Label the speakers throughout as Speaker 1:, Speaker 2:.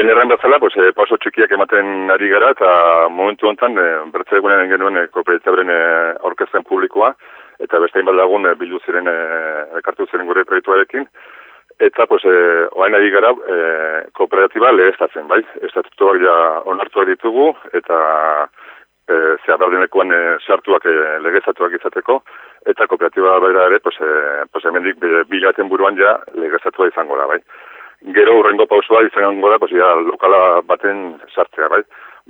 Speaker 1: lehen erren bezala, pues, e, paso txikiak ematen ari gara, eta momentu honetan, e, bertze egunen genuen e, kooperatiabren e, publikoa, eta beste hainbat lagun e, bildu ziren, ekartu ziren gure proiektuarekin, eta pues, e, oain ari gara e, kooperatiba lehestatzen, bai? Estatutuak ja onartuak ditugu, eta e, zehadardinekoan e, sartuak e, legezatuak izateko, eta kooperatiba baira ere, pues, e, pues, hemendik bilaten buruan ja legezatua izango da, bai? Gero urrengo pausua izango da, pues, ya, lokala baten sartzea, bai?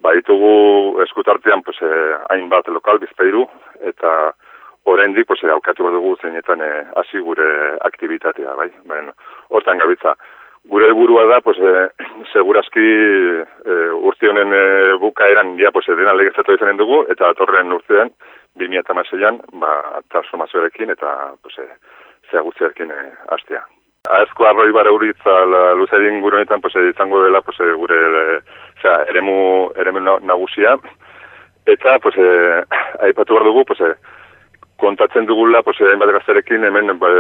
Speaker 1: Ba, ditugu eskutartean, pues, eh, hainbat lokal bizpeiru, eta oraindik pues, eh, aukatu dugu zeinetan eh, hasi gure aktivitatea, bai? Bueno, hortan gabitza. Gure helburua da, pues, eh, segurazki eh, urte honen eh, bukaeran, ja, pues, dena legezatu izanen dugu, eta atorren urtean, 2006an, ba, transformazioarekin, eta, pues, eh, zea guztiarekin eh, hastea. Aezko arroi bara uritza luzedin gure honetan, pues, izango dela pues, gure e, eremu, eremu nagusia. Eta, pues, e, aipatu behar dugu, pues, e, kontatzen dugula, pues, hainbat gazterekin hemen e,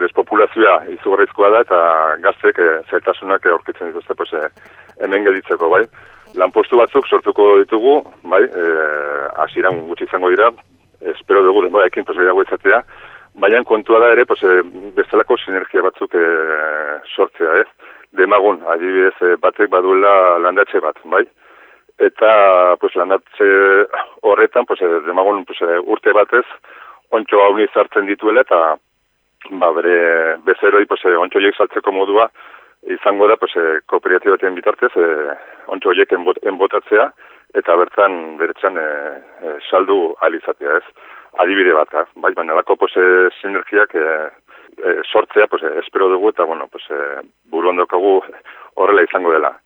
Speaker 1: despopulazioa izugarrizkoa da, eta gaztek e, zeltasunak aurkitzen dituzte pues, e, hemen geditzeko, bai. Lanpostu batzuk sortuko ditugu, bai, e, asiran gutxi izango dira, espero dugu denbora ekin, pues, izatea, Baina kontua da ere, pues, e, bezalako sinergia batzuk e, sortzea, ez? Demagun, adibidez, batek baduela landatxe bat, bai? Eta, pues, landatxe horretan, pues, demagun, pues, urte batez, ontso hau zartzen dituela, eta, ba, bere, bezeroi, pues, ontso hiek saltzeko modua, izango da, pues, kooperatibatien bitartez, e, ontso hiek enbotatzea, eta bertan, beretzan, e, e, saldu alizatea, ez? Adibide bat, ha? bai, baina lako pues, e, sinergiak e, e, sortzea, pues, espero dugu, eta bueno, pues, e, buru horrela izango dela.